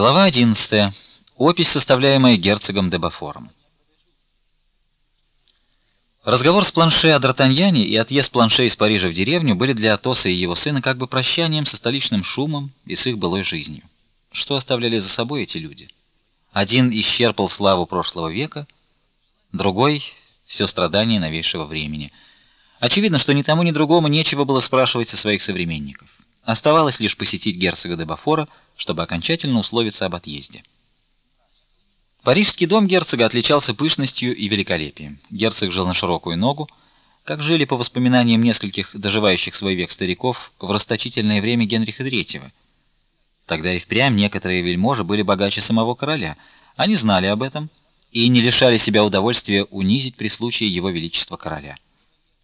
Глава 11. Опись, составляемая герцогом де Бафором. Разговор с Планше о Д'Артаньяне и отъезд Планше из Парижа в деревню были для Атоса и его сына как бы прощанием со столичным шумом и с их былой жизнью. Что оставляли за собой эти люди? Один исчерпал славу прошлого века, другой все страдания новейшего времени. Очевидно, что ни тому, ни другому нечего было спрашивать со своих современников. Оставалось лишь посетить герцога де Бафора, чтобы окончательно условиться об отъезде. Парижский дом герцога отличался пышностью и великолепием. Герцог жил на широкую ногу, как жили по воспоминаниям нескольких доживающих свой век стариков в расточительное время Генриха III. Тогда и впрямь некоторые вельможи были богаче самого короля. Они знали об этом и не лишали себя удовольствия унизить при случае его величества короля.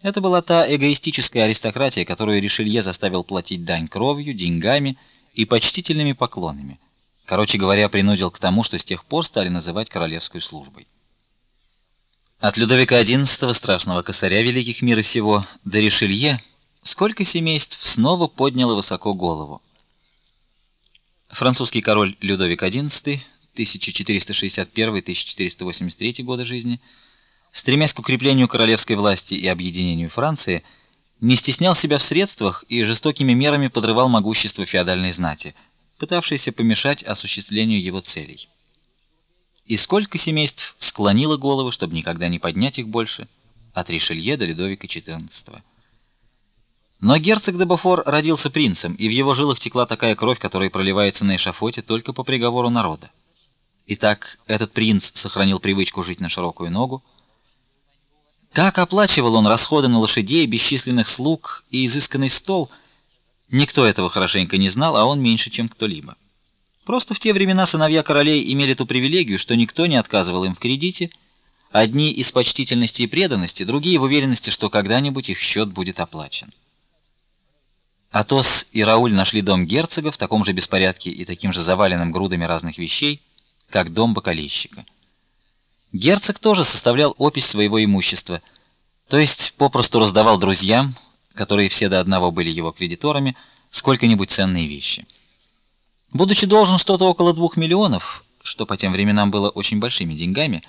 Это была та эгоистическая аристократия, которую Ришелье заставил платить дань кровью, деньгами и почтительными поклонами. Короче говоря, принудил к тому, что с тех пор стали называть королевской службой. От Людовика XI, страшного косаря великих мира сего, до Ришелье, сколько семейств снова подняло высоко голову. Французский король Людовик XI 1461-1483 годы жизни, стремясь к укреплению королевской власти и объединению Франции, не стеснял себя в средствах и жестокими мерами подрывал могущество феодальной знати, пытавшейся помешать осуществлению его целей. И сколько семейств склонило головы, чтобы никогда не поднять их больше, от Ришелье до Людовика XIV. Но герцог де Бофор родился принцем, и в его жилах текла такая кровь, которая проливается на эшафоте только по приговору народа. Итак, этот принц сохранил привычку жить на широкую ногу. Как оплачивал он расходы на лошадей, бесчисленных слуг и изысканный стол, никто этого хорошенько не знал, а он меньше, чем кто-либо. Просто в те времена сыновья королей имели ту привилегию, что никто не отказывал им в кредите, одни из почтительности и преданности, другие в уверенности, что когда-нибудь их счет будет оплачен. Атос и Рауль нашли дом герцога в таком же беспорядке и таким же заваленным грудами разных вещей, как дом бакалейщика. Герцог тоже составлял опись своего имущества, то есть попросту раздавал друзьям, которые все до одного были его кредиторами, сколько-нибудь ценные вещи. Будучи должен что-то около двух миллионов, что по тем временам было очень большими деньгами,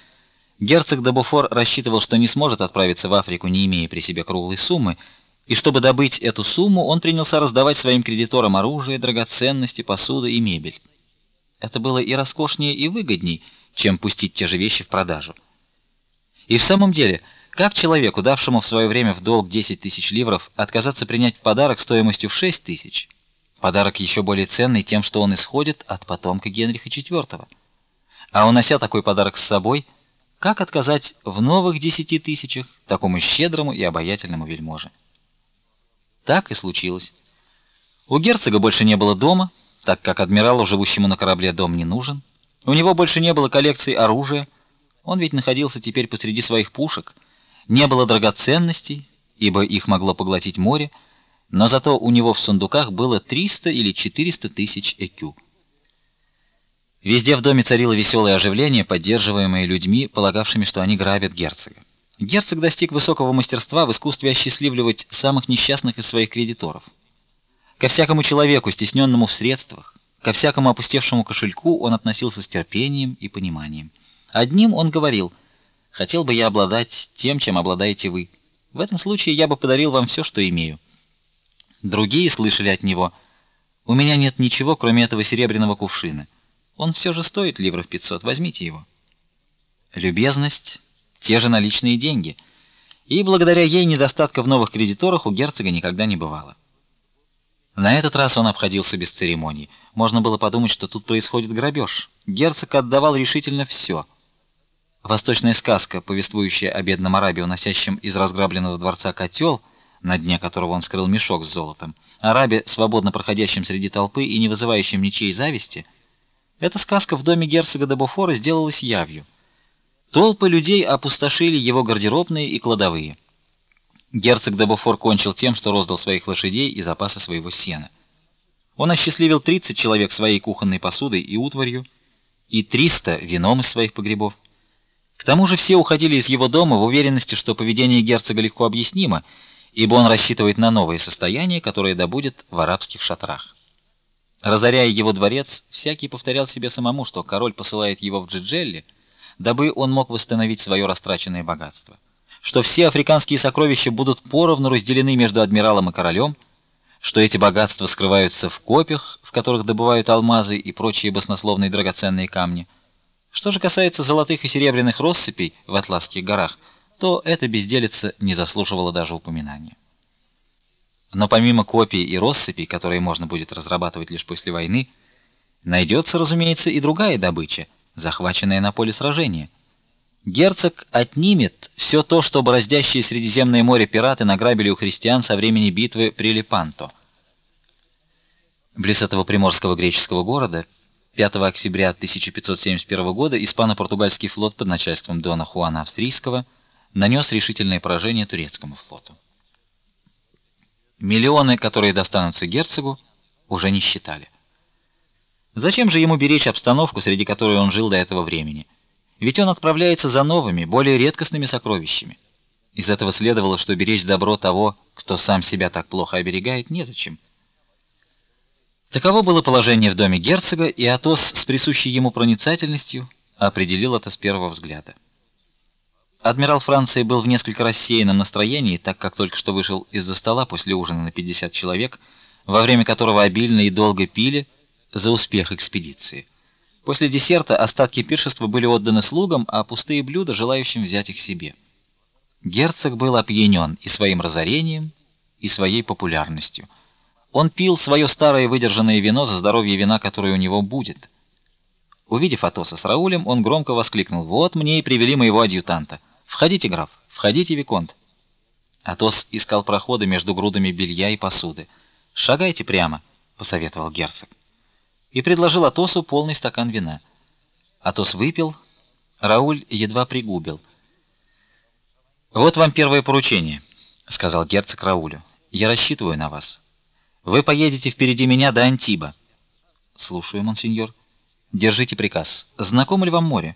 герцог де Буфор рассчитывал, что не сможет отправиться в Африку, не имея при себе круглой суммы, и чтобы добыть эту сумму, он принялся раздавать своим кредиторам оружие, драгоценности, посуду и мебель. Это было и роскошнее, и выгодней, чем пустить те же вещи в продажу. И в самом деле, как человеку, давшему в свое время в долг 10 тысяч ливров, отказаться принять подарок стоимостью в 6 тысяч? Подарок еще более ценный тем, что он исходит от потомка Генриха IV. А унося такой подарок с собой, как отказать в новых 10 тысячах такому щедрому и обаятельному вельможе? Так и случилось. У герцога больше не было дома, так как адмиралу, живущему на корабле, дом не нужен. У него больше не было коллекции оружия. Он ведь находился теперь посреди своих пушек. Не было драгоценностей, ибо их могло поглотить море, но зато у него в сундуках было 300 или 400 тысяч экю. Везде в доме царило веселое оживление, поддерживаемое людьми, полагавшими, что они грабят герцога. Герцог достиг высокого мастерства в искусстве осчастливливать самых несчастных из своих кредиторов. Ко всякому человеку, стесненному в средствах, ко всякому опустевшему кошельку он относился с терпением и пониманием. Одним он говорил: "Хотел бы я обладать тем, чем обладаете вы. В этом случае я бы подарил вам все, что имею". Другие слышали от него: "У меня нет ничего, кроме этого серебряного кувшина. Он все же стоит ливров 500, возьмите его". Любезность те же наличные деньги. И благодаря ей недостатка в новых кредиторах у герцога никогда не бывало. На этот раз он обходился без церемоний. Можно было подумать, что тут происходит грабеж. Герцог отдавал решительно все. Восточная сказка, повествующая о бедном арабе, уносящем из разграбленного дворца котел, на дне которого он скрыл мешок с золотом, арабе, свободно проходящем среди толпы и не вызывающем ничьей зависти, эта сказка в доме герцога де Буфора сделалась явью. Толпы людей опустошили его гардеробные и кладовые. Герцог де Буфор кончил тем, что роздал своих лошадей и запасы своего сена. Он осчастливил 30 человек своей кухонной посудой и утварью, и 300 вином из своих погребов. К тому же все уходили из его дома в уверенности, что поведение герцога легко объяснимо, ибо он рассчитывает на новое состояние, которое добудет в арабских шатрах. Разоряя его дворец, всякий повторял себе самому, что король посылает его в Джиджелли, дабы он мог восстановить свое растраченное богатство, что все африканские сокровища будут поровну разделены между адмиралом и королем, что эти богатства скрываются в копьях, в которых добывают алмазы и прочие баснословные драгоценные камни. Что же касается золотых и серебряных россыпей в Атласских горах, то эта безделица не заслуживала даже упоминания. Но помимо копий и россыпей, которые можно будет разрабатывать лишь после войны, найдется, разумеется, и другая добыча, захваченная на поле сражения. Герцог отнимет все то, что бороздящие Средиземное море пираты награбили у христиан со времени битвы при Лепанто. Близ этого приморского греческого города 5 октября 1571 года испано-португальский флот под начальством дона Хуана Австрийского нанес решительное поражение турецкому флоту. Миллионы, которые достанутся герцогу, уже не считали. Зачем же ему беречь обстановку, среди которой он жил до этого времени? Ведь он отправляется за новыми, более редкостными сокровищами. Из этого следовало, что беречь добро того, кто сам себя так плохо оберегает, незачем. Таково было положение в доме герцога, и Атос с присущей ему проницательностью определил это с первого взгляда. Адмирал Франции был в несколько рассеянном настроении, так как только что вышел из-за стола после ужина на 50 человек, во время которого обильно и долго пили за успех экспедиции. После десерта остатки пиршества были отданы слугам, а пустые блюда желающим взять их себе. Герцог был опьянен и своим разорением, и своей популярностью. Он пил свое старое выдержанное вино за здоровье вина, которое у него будет. Увидев Атоса с Раулем, он громко воскликнул: "Вот мне и привели моего адъютанта". Входите, граф, входите, виконт. Атос искал прохода между грудами белья и посуды. Шагайте прямо, посоветовал герцог. И предложил Атосу полный стакан вина. Атос выпил, Рауль едва пригубил. Вот вам первое поручение, сказал герцог Раулю. Я рассчитываю на вас. Вы поедете впереди меня до Антиба. Слушаю, монсеньор. Держите приказ. Знакомо ли вам море?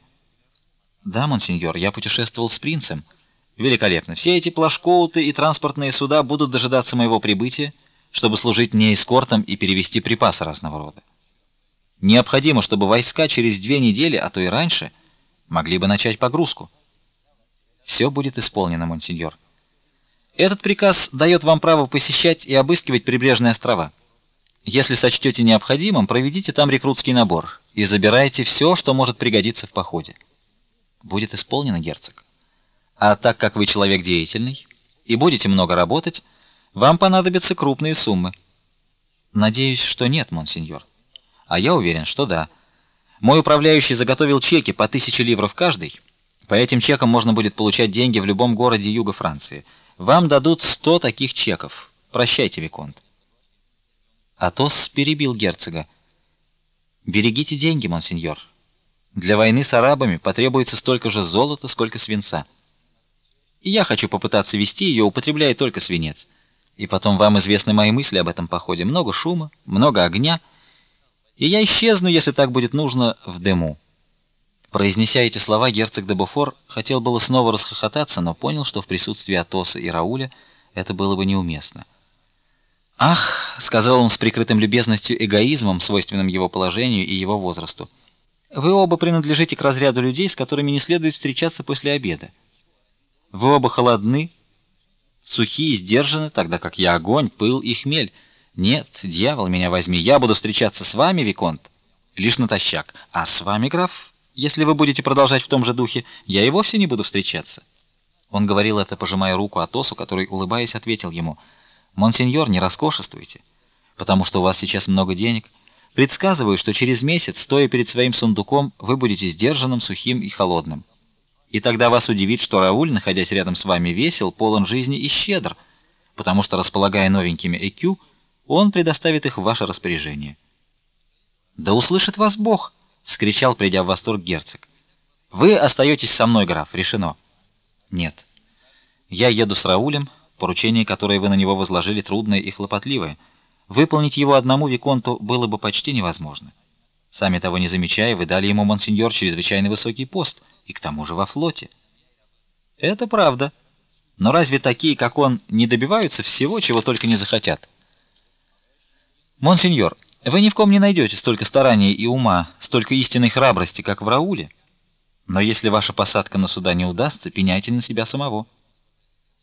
Да, монсеньор, я путешествовал с принцем. Великолепно. Все эти плашкоуты и транспортные суда будут дожидаться моего прибытия, чтобы служить мне эскортом и перевести припасы разного рода. Необходимо, чтобы войска через две недели, а то и раньше, могли бы начать погрузку. Все будет исполнено, монсеньор. Этот приказ дает вам право посещать и обыскивать прибрежные острова. Если сочтете необходимым, проведите там рекрутский набор и забирайте все, что может пригодиться в походе будет исполнено, герцог. А так как вы человек деятельный и будете много работать, вам понадобятся крупные суммы. Надеюсь, что нет, монсеньор. А я уверен, что да. Мой управляющий заготовил чеки по тысяче ливров каждый. По этим чекам можно будет получать деньги в любом городе юга Франции. Вам дадут сто таких чеков. Прощайте, виконт. Атос перебил герцога. Берегите деньги, монсеньор. Для войны с арабами потребуется столько же золота, сколько свинца. И я хочу попытаться вести ее, употребляя только свинец. И потом вам известны мои мысли об этом походе. Много шума, много огня, и я исчезну, если так будет нужно, в дыму. Произнеся эти слова, герцог де Бофор хотел было снова расхохотаться, но понял, что в присутствии Атоса и Рауля это было бы неуместно. "Ах", сказал он с прикрытым любезностью эгоизмом, свойственным его положению и его возрасту. Вы оба принадлежите к разряду людей, с которыми не следует встречаться после обеда. Вы оба холодны, сухие, сдержаны, тогда как я огонь, пыл и хмель. Нет, дьявол меня возьми, я буду встречаться с вами, виконт, лишь натощак, а с вами, граф, если вы будете продолжать в том же духе, я и вовсе не буду встречаться. Он говорил это, пожимая руку Атосу, который, улыбаясь, ответил ему: "Монсеньор, не роскошествуйте, потому что у вас сейчас много денег". Предсказываю, что через месяц, стоя перед своим сундуком, вы будете сдержанным, сухим и холодным. И тогда вас удивит, что Рауль, находясь рядом с вами, весел, полон жизни и щедр, потому что располагая новенькими ЭКЮ, он предоставит их в ваше распоряжение. Да услышит вас Бог, вскричал, придя в восторг герцог. Вы остаетесь со мной, граф, решено. Нет. Я еду с Раулем, поручение, которое вы на него возложили, трудное и хлопотливое. Выполнить его одному виконту было бы почти невозможно. Сами того не замечая, вы дали ему монсеньор чрезвычайно высокий пост, и к тому же во флоте. Это правда. Но разве такие, как он, не добиваются всего, чего только не захотят? Монсеньор, Вы ни в ком не найдете столько старания и ума, столько истинной храбрости, как в Рауле. Но если ваша посадка на суда не удастся, пеняйте на себя самого.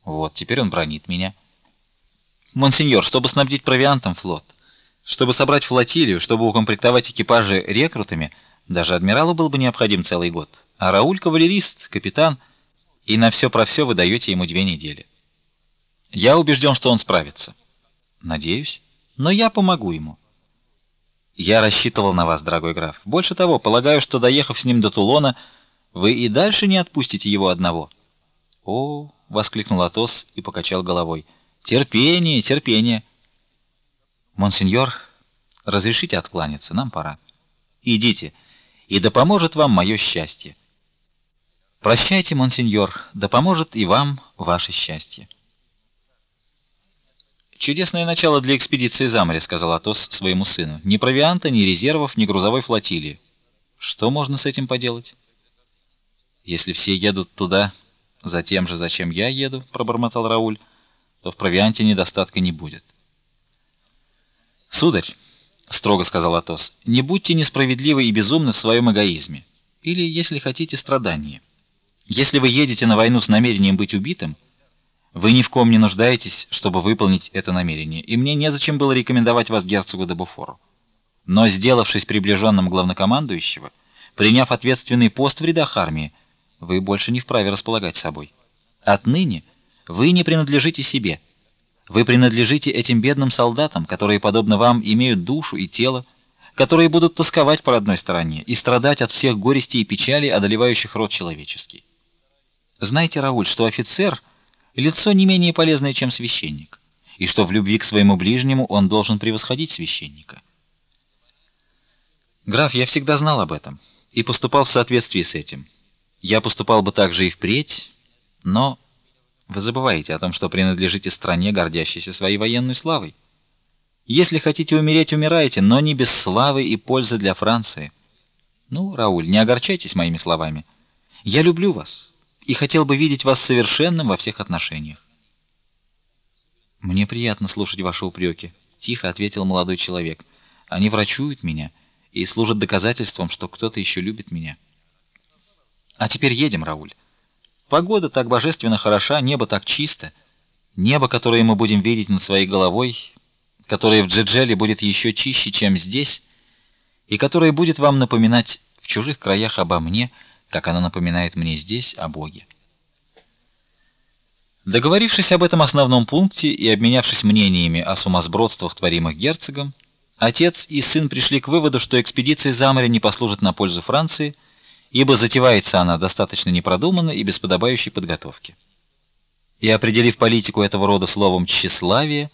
Вот, теперь он бронит меня. Монсеньор, чтобы снабдить провиантом флот, чтобы собрать флотилию, чтобы укомплектовать экипажи рекрутами, даже адмиралу был бы необходим целый год. А Рауль кавалерист, капитан, и на все про все вы даете ему две недели. Я убежден, что он справится. Надеюсь, но я помогу ему. Я рассчитывал на вас, дорогой граф. Больше того, полагаю, что доехав с ним до Тулона, вы и дальше не отпустите его одного. О, воскликнул Атос и покачал головой. Терпение, терпение. Монсеньор, разрешите откланяться, нам пора. Идите, и да поможет вам мое счастье. Прощайте, монсеньор, да поможет и вам ваше счастье. Чудесное начало для экспедиции за море, сказал Атос своему сыну. Ни провианта, ни резервов, ни грузовой флотилии. Что можно с этим поделать? Если все едут туда за тем же, зачем я еду, пробормотал Рауль, то в провианте недостатка не будет. Сударь, строго сказал Атос, не будьте несправедливы и безумны в своем эгоизме, или, если хотите, страдании. Если вы едете на войну с намерением быть убитым, вы ни в ком не нуждаетесь, чтобы выполнить это намерение, и мне незачем было рекомендовать вас герцогу де Буфору. Но сделавшись приближенным главнокомандующего, приняв ответственный пост в рядах армии, вы больше не вправе располагать собой. Отныне вы не принадлежите себе. Вы принадлежите этим бедным солдатам, которые подобно вам имеют душу и тело, которые будут тосковать по родной стороне и страдать от всех горестей и печалей, одолевающих род человеческий. Знаете, Рауль, что офицер лицо не менее полезное, чем священник, и что в любви к своему ближнему он должен превосходить священника. Граф, я всегда знал об этом и поступал в соответствии с этим. Я поступал бы так же и впредь, но вы забываете о том, что принадлежите стране, гордящейся своей военной славой. Если хотите умереть, умирайте, но не без славы и пользы для Франции. Ну, Рауль, не огорчайтесь моими словами. Я люблю вас и хотел бы видеть вас совершенным во всех отношениях. Мне приятно слушать ваши упреки, тихо ответил молодой человек. Они врачуют меня и служат доказательством, что кто-то еще любит меня. А теперь едем, Рауль. Погода так божественно хороша, небо так чисто. Небо, которое мы будем видеть над своей головой, которое в Джеджеле будет еще чище, чем здесь, и которое будет вам напоминать в чужих краях обо мне как она напоминает мне здесь о Боге. Договорившись об этом основном пункте и обменявшись мнениями о сумасбродствах, творимых герцогом, отец и сын пришли к выводу, что экспедиция за море не послужит на пользу Франции, ибо затевается она достаточно непродуманно и без подобающей подготовки. И определив политику этого рода словом тщеславие,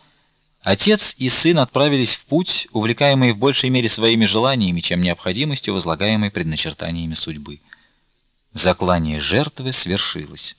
отец и сын отправились в путь, увлекаемые в большей мере своими желаниями, чем необходимостью, возлагаемой предначертаниями судьбы. Заклание жертвы свершилось.